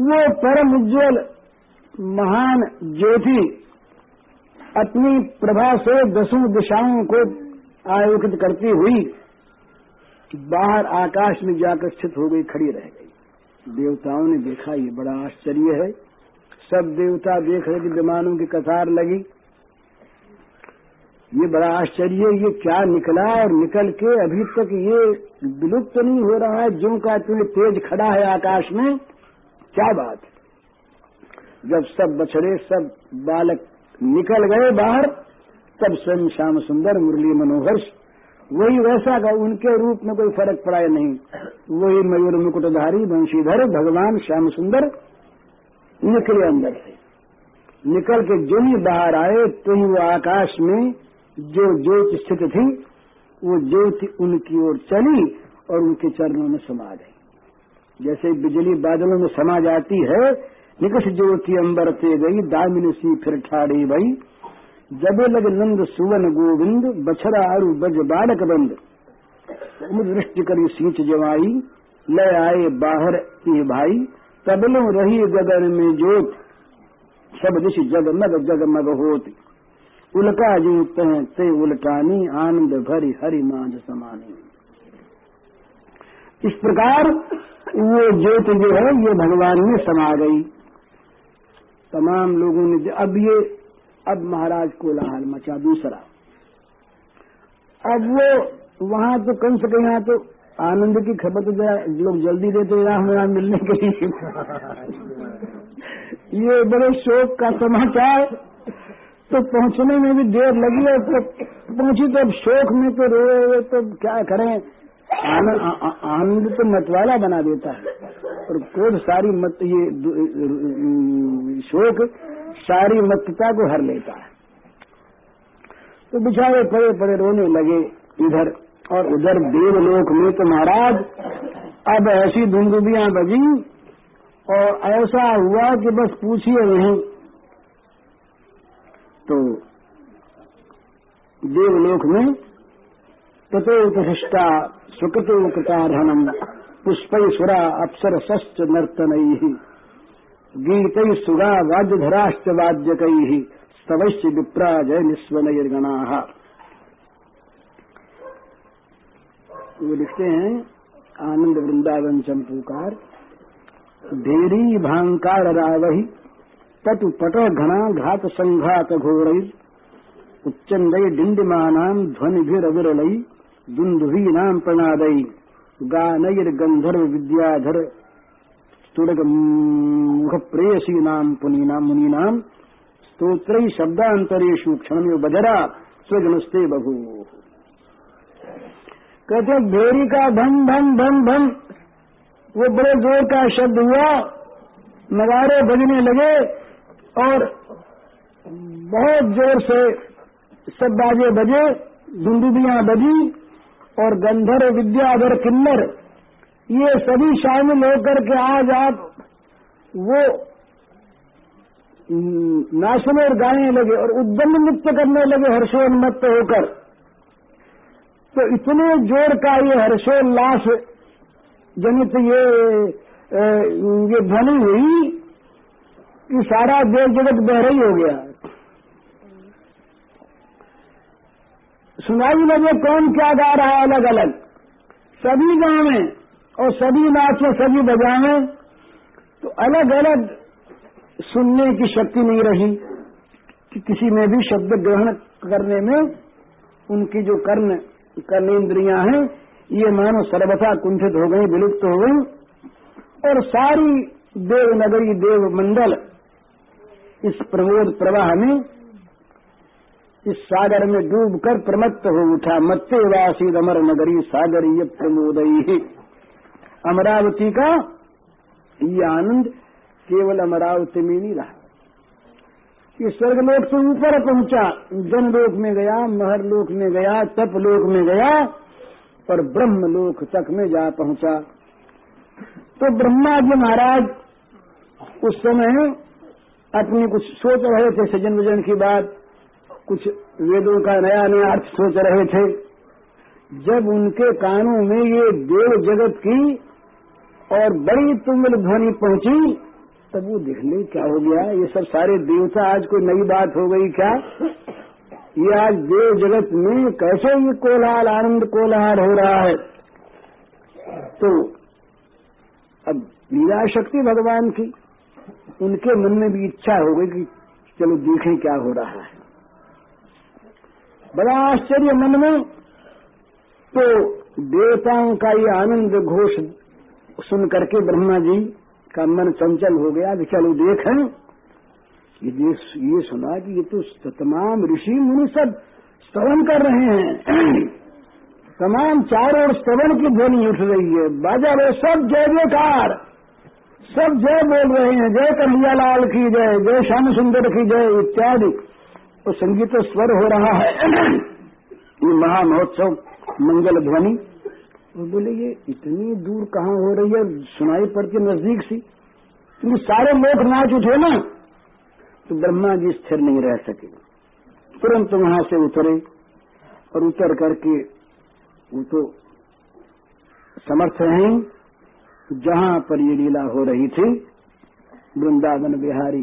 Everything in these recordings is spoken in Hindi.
वो परम उज्ज्वल महान ज्योति अपनी प्रभा से दसों दिशाओं को आयोजित करती हुई बाहर आकाश में जाकर स्थित हो गई, खड़ी रह गई। देवताओं ने देखा, ये बड़ा आश्चर्य है। सब देवता देख रहे थे, विमानों की कतार लगी। ये बड़ा आश्चर्य ये क्या निकला और निकल के अभी तक ये विलुप्त तो नहीं हो रहा है। जो का तुम्हें तेज खड़ा है आकाश में। क्या बात? जब सब बछड़े, सब बालक निकल गए बाहर, तब स्वयं श्याम सुंदर, मुरली मनोहर वही वैसा का उनके रूप में कोई फ़र्क पड़ा नहीं? वही मयूर मुकुटधारी वंशीधर भगवान श्याम सुंदर, निकले अंदर से। निकल के जो ही बाहर आए तो ही वो आकाश में जो ज्योत स्थित थी, वो ज्योति उनकी ओर चली और उनके चरणों में समा गई। जैसे बिजली बादलों में समा जाती है निकट ज्योति अंबर ते गई, दामिनी सी फिर ठाड़ी भई जबे लग नंद सुवन गोविंद बछरा अरु बज बालक बंद। दृष्टि करी सींच जवाई, ले आए बाहर ये भाई। तबलों रही गगन में ज्योत, सब दिश जगमग जगमग होती। उल्का जूत ते उल्टानी, आनंद भरी हरि मांझ समानी। इस प्रकार वो ज्योति जो है, ये भगवान में समा गई। तमाम लोगों ने अब ये अब महाराज को लाहल मचा दूसरा। अब वो वहाँ तो कम से कम यहाँ तो आनंद की खबर तो लोग जल्दी देते राम राम मिलने के लिए। ये बड़े शोक का समाचार। तो पहुँचने में भी देर लगी और तो पहुँची तो अब शोक में तो रोए तो क्या करें? आनंद तो मतवाला बना देता है। और क्रोध सारी मत, ये शोक सारी मतता को हर लेता है। तो बिचारे पड़े पड़े रोने लगे इधर और उधर देवलोक में तो महाराज, अब ऐसी धुंधुबियाँ बजी और ऐसा हुआ कि बस पूछिए नहीं। तो देवलोक में ततो प्रतिष्ठा सुकृतो कृतारहणम पुष्प सुरा अप्सर सश्च नर्तन। गीत सुगा वाद्यधराश्च वाद्यक स्तवश्च विप्रा जय निस्वनयर्गणा वो लिखते हैं, आनंद वृंदावन चंपूकार ढेरी भांकार रावही, तत् पट घना घात संघात घोरई उच्चंदय डिंडिमानाम ध्वनिभिरविरलई दुंदुभीनाम प्रणादई गानैर्गंधर्व विद्याधर स्तुड़ग मुख प्रेयसीनाम पुनीनाम मुनीनाम स्तोत्र शब्दांतरेशु क्षण बजरा स्वजनस्ते बभू कहते भेरी का धम धम धम धम वो बड़े ज़ोर का शब्द हुआ, नगारे बजने लगे और बहुत ज़ोर से सब बाजे बजे दुंदुबियाँ बजी और गंधर्व विद्याधर किन्नर, ये सभी शामिल होकर के आज आप वो नाचने और गाने लगे और उद्यम नृत्य करने लगे हर्षोन्मत्त होकर। तो इतने ज़ोर का ये हर्षोल्लास जनित ये ये ध्वनि हुई कि सारा देव जगत बहरा ही हो गया। सुनाई लगे कौन क्या गा रहा है अलग अलग सभी गावे और सभी नाचे सभी बजावे तो अलग अलग सुनने की शक्ति नहीं रही कि किसी में भी शब्द ग्रहण करने में उनकी जो कर्ण, कर्णेन्द्रियाँ हैं, ये मानो सर्वथा कुंठित हो गई, विलुप्त हो गई। और सारी देवनगरी देव मंडल इस प्रमोद प्रवाह में इस सागर में डूब कर प्रमत्त हो उठा मत्ते वासी अमर नगरी सागर ये प्रमोद अमरावती का ये आनंद केवल अमरावती में नहीं रहा। ये स्वर्गलोक से ऊपर पहुँचा, जनलोक में गया, महरलोक में गया, तपलोक में गया और ब्रह्मलोक तक में जा पहुँचा। तो ब्रह्मा जी महाराज उस समय अपनी कुछ सोच रहे थे सज्जन वज़न की बात कुछ वेदों का नया नया अर्थ सोच रहे थे। जब उनके कानों में ये देव जगत की और बड़ी तुमल ध्वनि पहुँची, तब वो देख क्या हो गया। ये सब सारे देवता, आज कोई नई बात हो गई क्या? ये आज देव जगत में कैसे ये कोलाहल, आनंद कोलाहल हो रहा है? तो अब लीला शक्ति भगवान की, उनके मन में भी इच्छा हो गई कि चलो देखें क्या हो रहा है। बड़ा आश्चर्य मन में। तो देवताओं का ये आनंद घोष सुन करके ब्रह्मा जी का मन चंचल हो गया। कि चलो देखें। ये ये सुना कि ये तो तमाम ऋषि मुनि सब स्तवन कर रहे हैं। तमाम चारों ओर स्तवन की ध्वनि उठ रही है। बाजा रे, सब जय जयकार। सब जय बोल रहे हैं। जय कन्हैया लाल की जय जय श्याम सुंदर की जय, इत्यादि। तो संगीत स्वर हो रहा है। ये महामहोत्सव मंगल ध्वनि। वो बोले, ये इतनी दूर कहाँ हो रही है? सुनाई पड़ती नज़दीक सी। क्योंकि सारे लोग नाच उठे ना तो ब्रह्मा जी स्थिर नहीं रह सके। तुरंत वहाँ से उतरे और उतर करके वो तो समर्थ हैं। जहाँ पर ये लीला हो रही थी, वृंदावन बिहारी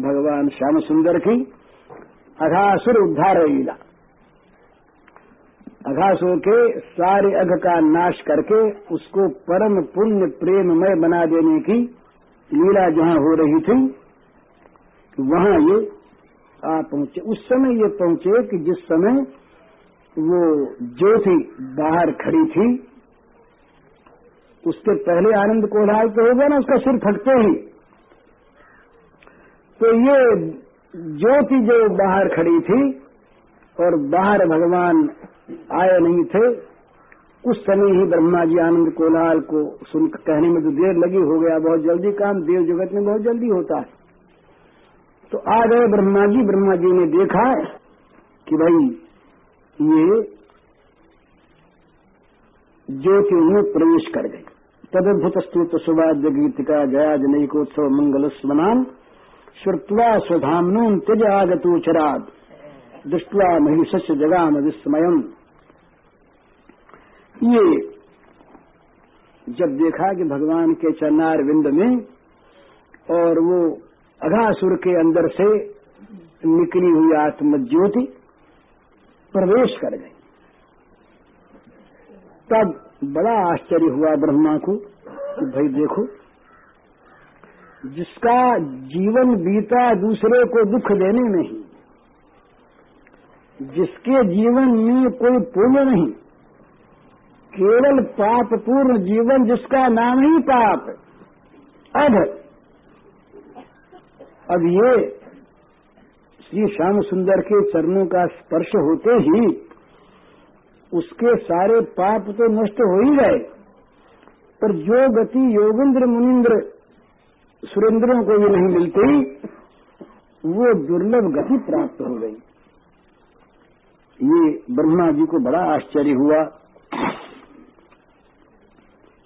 भगवान श्याम सुंदर की अघासुर उद्धार लीला अघासुर के सारे अघ का नाश करके उसको परम पुण्य प्रेममय बना देने की लीला जहाँ हो रही थी, वहाँ ये आ पहुँचे। उस समय ये पहुँचे कि जिस समय वो ज्योति बाहर खड़ी थी, उसके पहले आनंद कोलाहल तो होगा ना, उसका सिर फटते ही। तो ये ज्योति जो बाहर खड़ी थी और बाहर भगवान आए नहीं थे, उस समय ही ब्रह्मा जी आनंद कोलाल को सुन कहने में तो देर लगी, हो गया, बहुत जल्दी काम, देव जगत में बहुत जल्दी होता है। तो आ गए ब्रह्मा जी ब्रह्मा जी ने देखा कि भाई, ये ज्योति उन्हें प्रवेश कर गई। तदद्भुत स्तुत सुवाद्य गीतिका जया जनकोत्सव मंगल स्मनान श्रुत्वा स्वधामनून त्यज आगतो चराद। दृष्टवा महिषस्य जगाम विस्मयम। ये जब देखा कि भगवान के चन्नार विंद में और वो अघासुर के अंदर से निकली हुई आत्मज्योति प्रवेश कर गई। तब बड़ा आश्चर्य हुआ ब्रह्मा कि भाई देखो जिसका जीवन बीता दूसरे को दुख देने नहीं, जिसके जीवन में कोई पुण्य नहीं, केवल पाप पूर्ण जीवन जिसका नाम ही पाप, अब अब ये श्री श्याम सुंदर के चरणों का स्पर्श होते ही उसके सारे पाप तो नष्ट हो ही गए, पर जो गति योगेंद्र मुनिंद्र सुरेंद्रों को भी नहीं मिलती, वो दुर्लभ गति प्राप्त हो गई। ये ब्रह्मा जी को बड़ा आश्चर्य हुआ।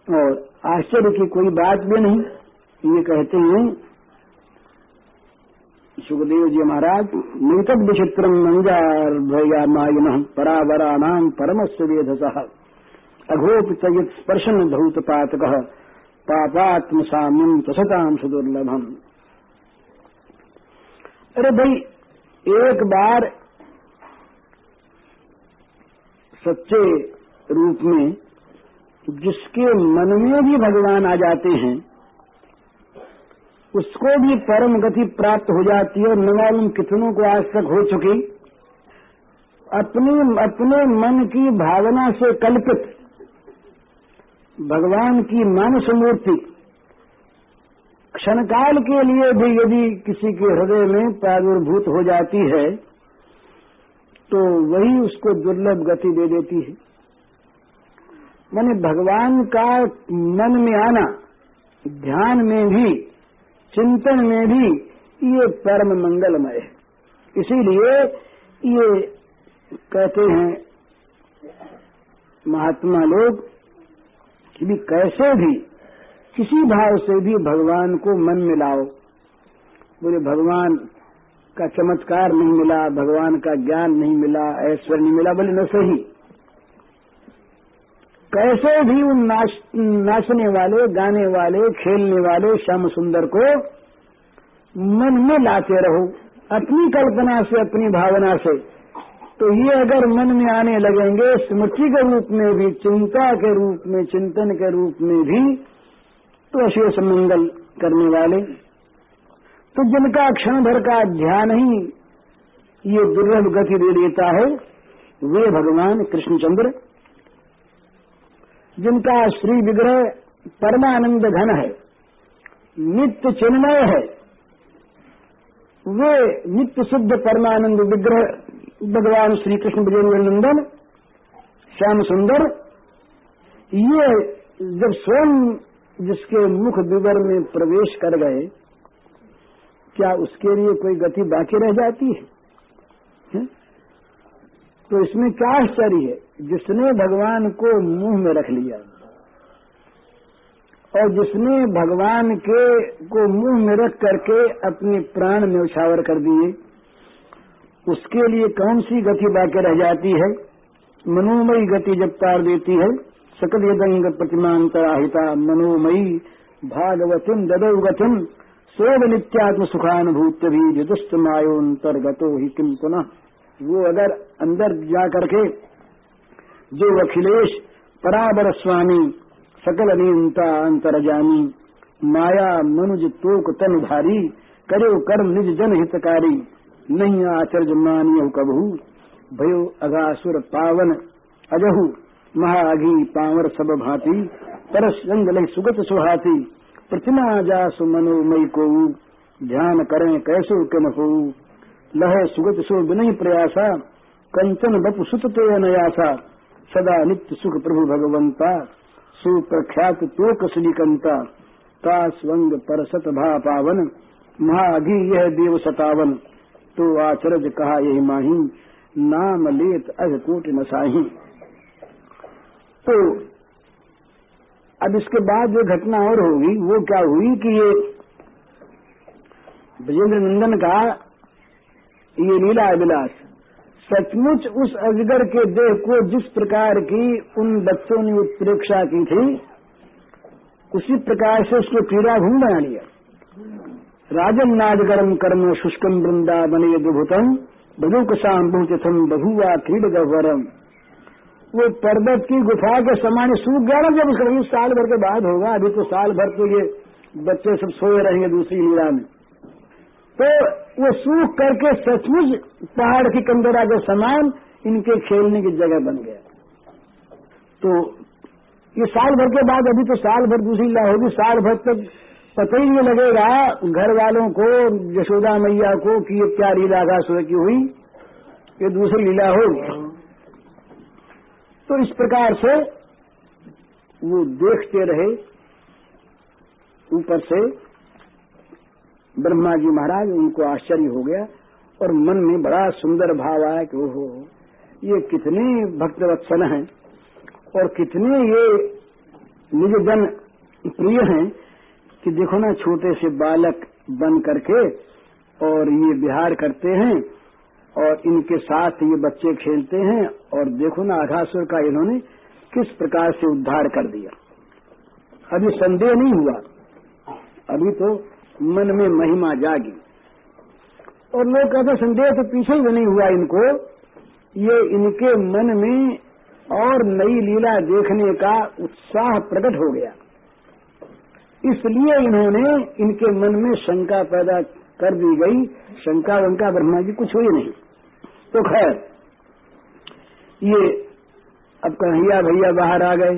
और आश्चर्य की कोई बात भी नहीं, ये कहते हैं, सुखदेव जी महाराज नैतद विचित्रम मंजार भया मायन परावराणाम परमस्व वेधस। अघोप चयत स्पर्शन धूत पातक पापात्म साम्यम तसताम सुदुर्लभम। अरे भाई, एक बार सच्चे रूप में जिसके मन में भी भगवान आ जाते हैं, उसको भी परम गति प्राप्त हो जाती है न मालूम कितनों को आज तक हो चुकी। अपने अपने मन की भावना से कल्पित भगवान की मानस मूर्ति क्षणकाल के लिए भी यदि किसी के हृदय में प्रादुर्भूत हो जाती है तो वही उसको दुर्लभ गति दे देती है। मैंने भगवान का मन में आना, ध्यान में भी, चिंतन में भी ये परम मंगलमय है। इसीलिए ये कहते हैं, महात्मा लोग कि कैसे भी किसी भाव से भी भगवान को मन में लाओ बोले भगवान का चमत्कार नहीं मिला भगवान का ज्ञान नहीं मिला ऐश्वर्य नहीं मिला। बोले न सही। कैसे भी उन नाच, नाचने वाले गाने वाले खेलने वाले श्याम सुंदर को मन में लाते रहो अपनी कल्पना से अपनी भावना से। तो ये अगर मन में आने लगेंगे, स्मृति के रूप में भी, चिंता के रूप में, चिंतन के रूप में भी तो अशेष मंगल करने वाले। तो जिनका क्षण भर का ध्यान ही ये दुर्लभ गति दे देता है, वे भगवान कृष्णचंद्र। जिनका श्री विग्रह परमानंद घन है, नित्य चिन्मय है, वे नित्य शुद्ध परमानंद विग्रह भगवान श्री कृष्ण विजेंद्र नंदन श्याम सुंदर ये जब स्वयं जिसके मुख विवर में प्रवेश कर गए क्या उसके लिए कोई गति बाकी रह जाती है, है? तो इसमें क्या आश्चर्य है जिसने भगवान को मुँह में रख लिया और जिसने भगवान के को मुँह में रख करके अपने प्राण में उछावर कर दिए उसके लिए कौन सी गति बाकी रह जाती है? मनोमयी गति जब तार देती है, सकल यदंग प्रतिमांतराहिता मनोमयी भागवतिम ददौ गतिम नित्यात्म सुखानुभूत भी जुदुस्त मायोन्तर्गतो ही किम पुनः? वो अगर अंदर जा करके जो अखिलेश, पराबर स्वामी, सकल अनियंता अंतरजामी, माया, मनुज, तोक तन भारी करे कर्म, निज जन हितकारी नहीं आचर्य मानिय कबहू, भयो अगासुर पावन, अजहू, महाघी पावर सब भांति परस रंग सुगत सुहाती, प्रतिमा जासु मनोमयी को ध्यान करें कैसो किन हो लह सुगत सो विनय प्रयासा, कंचन बपु सुत तो नयासा, सदा नित्य सुख प्रभु भगवंता, सुप्रख्यात तो कसलिकंता का स्वंग परसत भा पावन, महाघी यह देव सतावन। तो आचरज कहा, यही माही, नाम लेत अघ कोट नसाही तो अब इसके बाद जो घटना और होगी, वो क्या हुई कि ये विजेंद्र नंदन का ये लीला विलास सचमुच उस अजगर के देह को जिस प्रकार की उन बच्चों ने उत्प्रेक्षा की थी, उसी प्रकार से उसको क्रीड़ा भूम बना लिया। राजन नादगरम कर्म शुष्कम वृंदा बने दुभुतम बधुक शाम बहुचथम बहुआ क्रीड गवरम वो पर्वत की गुफा के समान सूख गया ना जब उसका साल भर के बाद होगा, अभी तो साल भर तो ये बच्चे सब सोए रहेंगे दूसरी लीला में। तो वो सूख करके सचमुच पहाड़ की कंदरा के समान इनके खेलने की जगह बन गया। तो ये साल भर के बाद, अभी तो साल भर दूसरी लीला होगी, साल भर तक पता ही नहीं लगेगा घर वालों को, यशोदा मैया को कि ये क्या लीला सुबह की हुई, ये दूसरी लीला होगी। तो इस प्रकार से वो देखते रहे, ऊपर से ब्रह्मा जी महाराज, उनको आश्चर्य हो गया और मन में बड़ा सुंदर भाव आया कि ओहो, ये कितने भक्त वत्सल हैं और कितने ये निज जन प्रिय हैं। कि देखो ना, छोटे से बालक बन करके और ये बिहार करते हैं और इनके साथ ये बच्चे खेलते हैं और देखो ना आघासुर का इन्होंने किस प्रकार से उद्धार कर दिया। अभी संदेह नहीं हुआ। अभी तो मन में महिमा जागी। और लोग कहते संदेह तो पीछे ही नहीं हुआ इनको। ये इनके मन में और नई लीला देखने का उत्साह प्रकट हो गया। इसलिए इन्होंने इनके मन में शंका पैदा कर दी गई। शंका वंका ब्रह्मा जी कुछ हुई नहीं। तो खैर, ये अब कन्हैया भैया बाहर आ गए।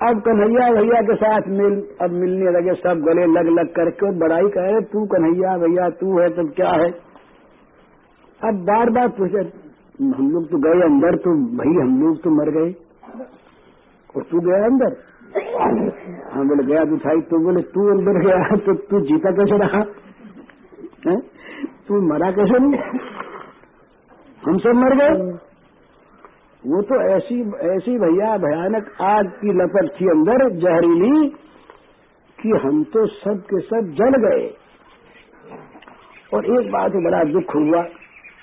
अब कन्हैया भैया के साथ मिल, अब मिलने लगे सब गले लग लग करके। बड़ाई कहे तू कन्हैया भैया, तू है तब क्या है? अब बार बार पूछे, हम लोग तो गए अंदर तो भाई हम लोग तो मर गए। और तू गया अंदर? हाँ बोले, गया तो था तो बोले, तू अंदर गया तो तू जीता कैसे रहा? तू मरा कैसे नहीं? हम सब मर गए। वो तो ऐसी ऐसी भैया, भयानक आग की लपट थी अंदर, जहरीली, कि हम तो सब के सब जल गए। और एक बात बड़ा दुख हुआ,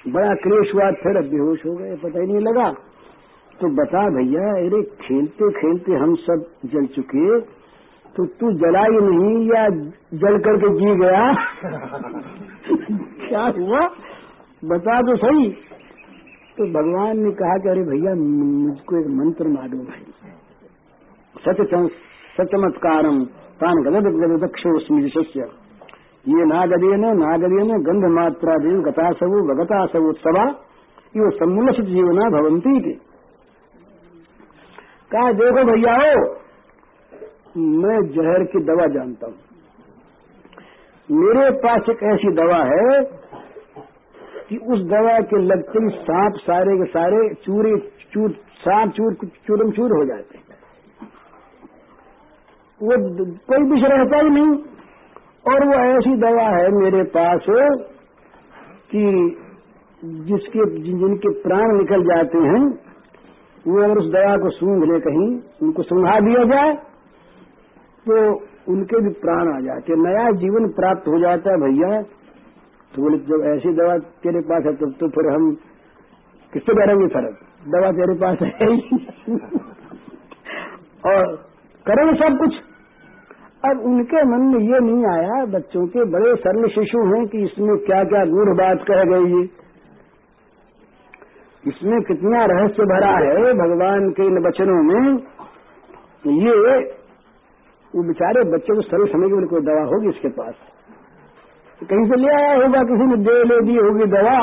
बड़ा क्लेश हुआ, फिर बेहोश हो गए, पता ही नहीं लगा। तो बता भैया, अरे खेलते खेलते हम सब जल चुके तो तू जलाई नहीं या जल करके जी गया? क्या हुआ? बता दो सही। तो भगवान ने कहा कि अरे भैया, मुझको एक मंत्र मालूम है सच सचमत्कारम तान ये नागदेन नागदेन गंध मात्रा देव गतासवु वगतासवोत्सवा ये सम्मुलसित जीवना भवंती के कहा, देखो भैया हो मैं जहर की दवा जानता हूँ। मेरे पास एक ऐसी दवा है कि उस दवा के लगते ही सांप सारे के सारे चूरे, चूर, सांप चूर, चूरम चूर हो जाते हैं। वो कोई विष रहता ही नहीं। और वो ऐसी दवा है मेरे पास कि जिसके जिन जिनके प्राण निकल जाते हैं, वो अगर उस दवा को सूंघ ले कहीं, उनको सुंघा दिया जाए तो उनके भी प्राण आ जाते नया जीवन प्राप्त हो जाता है भैया। तो बोले, जब ऐसी दवा तेरे पास है, तब तो फिर हम किससे करेंगे फ़र्क? दवा तेरे पास है और करेंगे सब कुछ। अब उनके मन में ये नहीं आया, बच्चों के बड़े सरल शिशु हैं कि इसमें क्या क्या गूढ़ बात कह गई है। इसमें कितना रहस्य भरा है भगवान के इन वचनों में। ये वो बेचारे बच्चों को सरल समझ के कोई दवा होगी इसके पास। कहीं से ले आया होगा, किसी ने दे, ले दी होगी दवा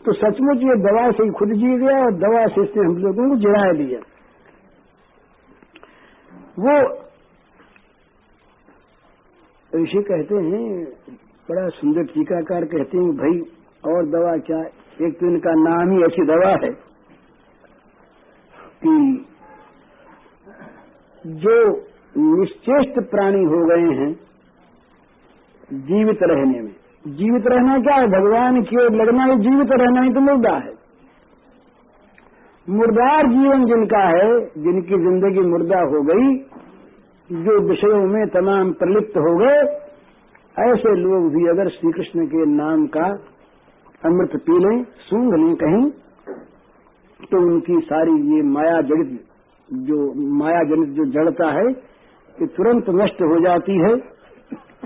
तो सचमुच ये दवा से ही खुद जी गया और दवा से इसने हम लोगों को जिरा दिया। वो ऋषि कहते हैं, बड़ा सुंदर टीकाकार कहते हैं, भाई, और दवा क्या? एक तो इनका नाम ही ऐसी दवा है कि जो निश्चेष्ट प्राणी हो गए हैं जीवित रहने में। जीवित रहना क्या है? भगवान की ओर लगना ही, जीवित रहना ही तो मुर्दा है। मुर्दार जीवन जिनका है, जिनकी ज़िंदगी मुर्दा हो गई, जो विषयों में तमाम प्रलिप्त हो गए, ऐसे लोग भी अगर श्री कृष्ण के नाम का अमृत पी लें, सूंघ लें कहीं तो उनकी सारी ये माया जड़ित जो माया जनित जो जड़ता है कि तुरंत नष्ट हो जाती है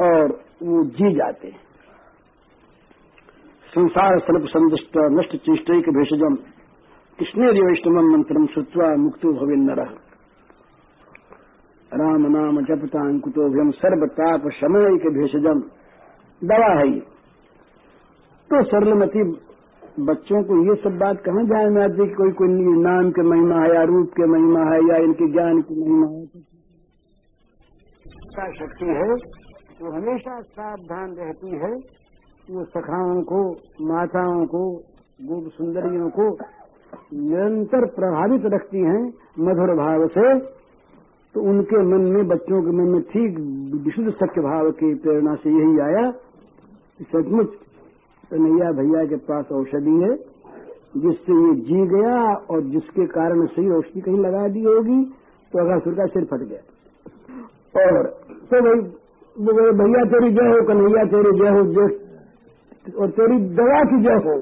और वो जी जाते हैं। संसार स्वल्प संदुष्ट, नष्ट चेष्टैक भेषजम। कृष्णे वैष्णव मंत्रम श्रुवा मुक्तो भवे नर। राम नाम जपतांकुतोभ्यम सर्वताप शमय के भेषजम। दवा है ये। तो सरलमती बच्चों को ये सब बात कहाँ में आती कोई कोई नाम के महिमा है या रूप के महिमा है या इनके ज्ञान की महिमा है? शक्ति है, वो हमेशा सावधान रहती है वो सखाओं को, माताओं को, गोप सुंदरियों को निरंतर प्रभावित रखती हैं मधुर भाव से तो उनके मन में, बच्चों के मन में ठीक विशुद्ध सत्य भाव की प्रेरणा से यही आया कि सचमुच कन्हैया भैया के पास औषधि है, जिससे ये जी गया और जिसके कारण सही औषधि कहीं लगा दी होगी तो अगर का सिर फट गया। और तो भाई भैया तेरी जय हो, कन्हैया तेरी जय हो जय और तेरी दवा की जय हो।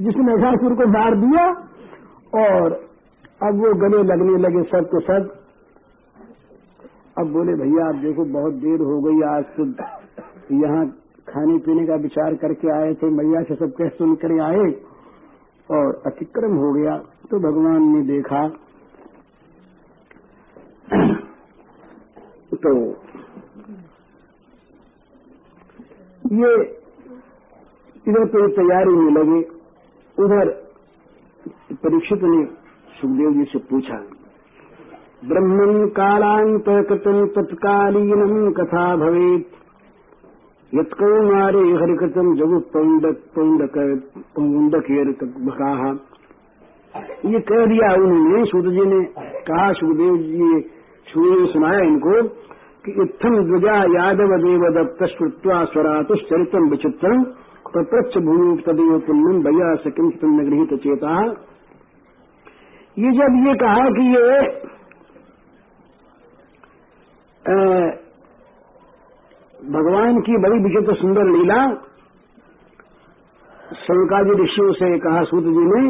जिसने महिषासुर को मार दिया, और अब वो गले लगने लगे सब के सब। अब बोले, भैया, आप देखो, बहुत देर हो गई, आज तो यहाँ खाने पीने का विचार करके आए थे, मैया से सब कह सुन कर आए, और अतिक्रम हो गया। तो भगवान ने देखा तो ये इधर तो तैयारी में लगे। उधर परीक्षित ने सुखदेव जी से पूछा ब्रह्मण कालांत कृतम तत्कालीनम कथा भवेत। यत्कौमारे हरिकृतम जगु पौंडक पौंडक ये कह दिया उन्होंने सूद जी ने कहा, सुखदेव जी सुखदेव सुनाया इनको। कि इत्थम द्विजा यादव देव दत्त श्रुत्वा स्वरातुश्चरितम विचित्रम प्रत्यक्ष भूमि तदेव पुण्यम भैया स्तम गृहित चेता। ये जब ये कहा कि ये भगवान की बड़ी विचित्र सुंदर लीला शंकाजी ऋषियों से कहा सूत जी ने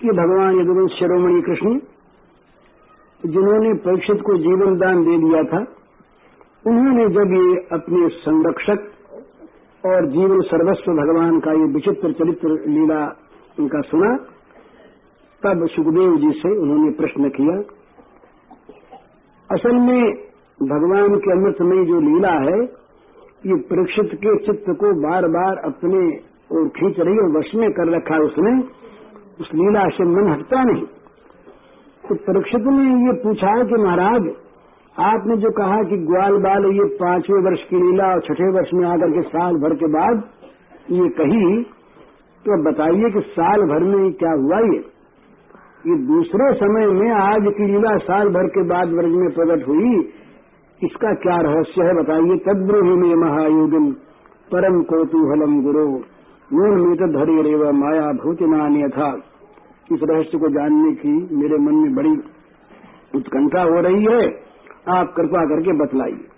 कि भगवान यदुवंश शिरोमणि कृष्ण, जिन्होंने परीक्षित को जीवन दान दे दिया था उन्होंने जब ये अपने संरक्षक और जीवन सर्वस्व भगवान का ये विचित्र चरित्र लीला उनका सुना, तब सुखदेव जी से उन्होंने प्रश्न किया, असल में भगवान के अमृत में जो लीला है, ये परीक्षित के चित्त को बार बार अपने और खींच रही और वश में कर रखा उसने, उस लीला से मन हटता नहीं। तो परीक्षित ने ये पूछा कि महाराज आपने जो कहा कि ग्वाल बाल ये पाँचवें वर्ष की लीला और छठे वर्ष में आकर के साल भर के बाद ये कही तो अब बताइए कि साल भर में क्या हुआ ये? ये दूसरे समय में आज की लीला साल भर के बाद वर्ग में प्रकट हुई, इसका क्या रहस्य है बताइए? तद्ब्रूहि में महायुगिम परम कौतूहलम गुरु। नून मीत धरे रेव माया भूतिनान्य था इस रहस्य को जानने की मेरे मन में बड़ी उत्कंठा हो रही है। आप कृपा करके बतलाइए।